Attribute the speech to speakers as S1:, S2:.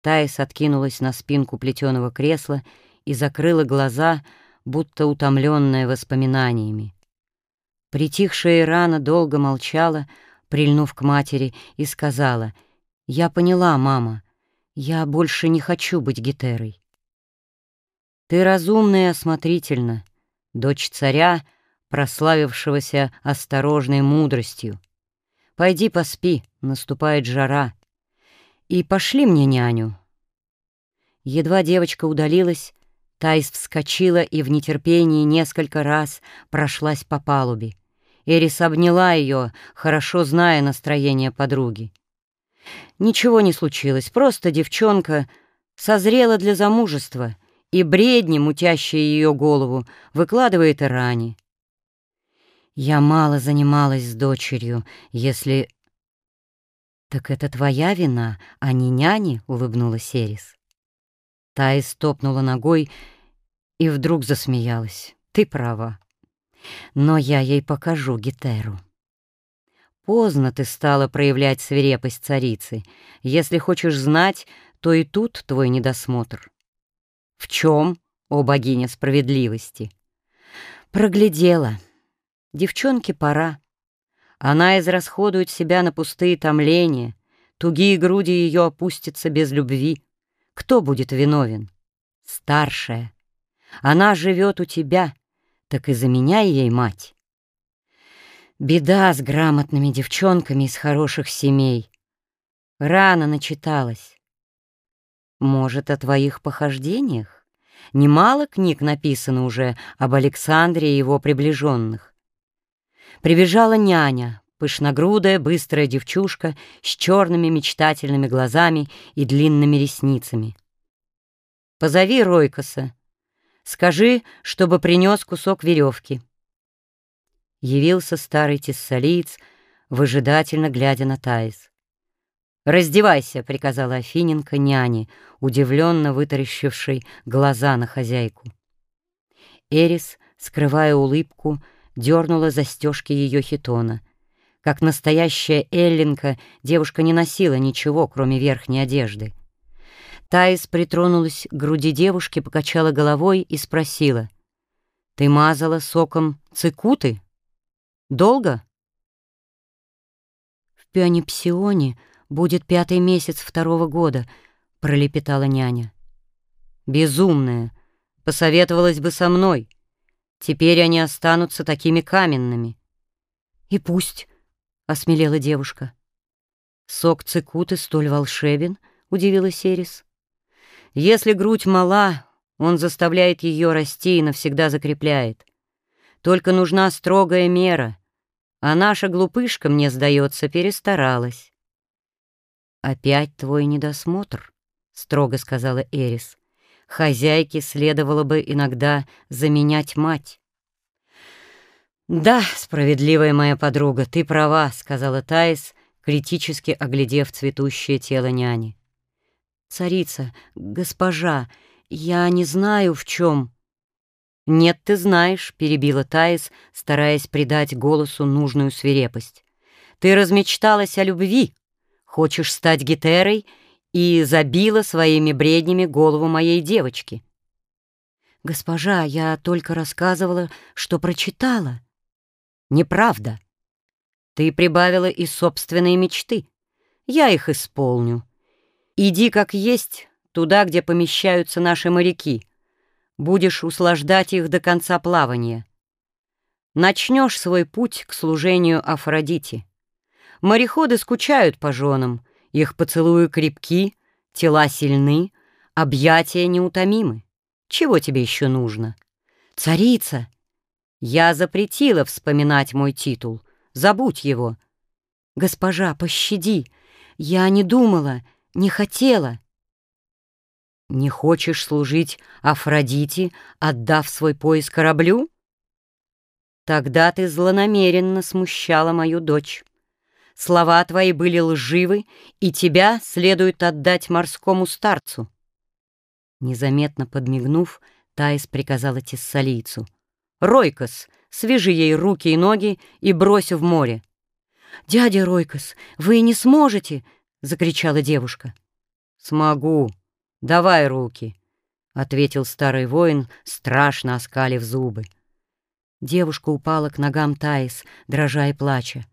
S1: Таис откинулась на спинку плетеного кресла и закрыла глаза, будто утомленная воспоминаниями. Притихшая рана долго молчала, прильнув к матери, и сказала, «Я поняла, мама, я больше не хочу быть гетерой». «Ты разумна и осмотрительна, дочь царя, прославившегося осторожной мудростью. Пойди поспи, наступает жара, и пошли мне няню». Едва девочка удалилась, Тайс вскочила и в нетерпении несколько раз прошлась по палубе. Эрис обняла ее, хорошо зная настроение подруги. Ничего не случилось, просто девчонка созрела для замужества, и бредни, мутящие ее голову, выкладывает и ране. Я мало занималась с дочерью, если... «Так это твоя вина, а не няни?» — улыбнулась Эрис. Та стопнула ногой и вдруг засмеялась. «Ты права. Но я ей покажу Гетеру». Поздно ты стала проявлять свирепость царицы. Если хочешь знать, то и тут твой недосмотр. В чем, о богиня справедливости? Проглядела. Девчонке пора. Она израсходует себя на пустые томления, тугие груди ее опустятся без любви. Кто будет виновен? Старшая. Она живет у тебя, так и заменяй ей мать. Беда с грамотными девчонками из хороших семей. Рано начиталась. Может, о твоих похождениях? Немало книг написано уже об Александре и его приближенных. Прибежала няня, пышногрудая, быстрая девчушка с черными мечтательными глазами и длинными ресницами. «Позови Ройкоса. Скажи, чтобы принес кусок веревки». Явился старый тессалиец, выжидательно глядя на Таис. «Раздевайся», — приказала Афиненко няне, удивленно вытаращившей глаза на хозяйку. Эрис, скрывая улыбку, дернула застежки ее хитона — как настоящая эллинка, девушка не носила ничего, кроме верхней одежды. Таис притронулась к груди девушки, покачала головой и спросила. «Ты мазала соком цикуты? Долго?» «В Пионипсионе будет пятый месяц второго года», — пролепетала няня. «Безумная! Посоветовалась бы со мной. Теперь они останутся такими каменными». «И пусть», — осмелела девушка. «Сок цикуты столь волшебен?» — удивилась Эрис. «Если грудь мала, он заставляет ее расти и навсегда закрепляет. Только нужна строгая мера, а наша глупышка, мне сдается, перестаралась». «Опять твой недосмотр», — строго сказала Эрис. «Хозяйке следовало бы иногда заменять мать». «Да, справедливая моя подруга, ты права», — сказала Таис, критически оглядев цветущее тело няни. «Царица, госпожа, я не знаю, в чем...» «Нет, ты знаешь», — перебила Таис, стараясь придать голосу нужную свирепость. «Ты размечталась о любви, хочешь стать гетерой и забила своими бреднями голову моей девочки». «Госпожа, я только рассказывала, что прочитала». Неправда. Ты прибавила и собственные мечты. Я их исполню. Иди как есть туда, где помещаются наши моряки. Будешь услаждать их до конца плавания. Начнешь свой путь к служению Афродите. Мореходы скучают по женам, их поцелуи крепки, тела сильны, объятия неутомимы. Чего тебе еще нужно? Царица! Я запретила вспоминать мой титул. Забудь его. Госпожа, пощади. Я не думала, не хотела. Не хочешь служить Афродите, отдав свой пояс кораблю? Тогда ты злонамеренно смущала мою дочь. Слова твои были лживы, и тебя следует отдать морскому старцу. Незаметно подмигнув, Таис приказала тессалийцу — Ройкос, свяжи ей руки и ноги и брось в море. «Дядя Ройкос, вы не сможете!» — закричала девушка. «Смогу. Давай руки», — ответил старый воин, страшно оскалив зубы. Девушка упала к ногам Таис, дрожа и плача.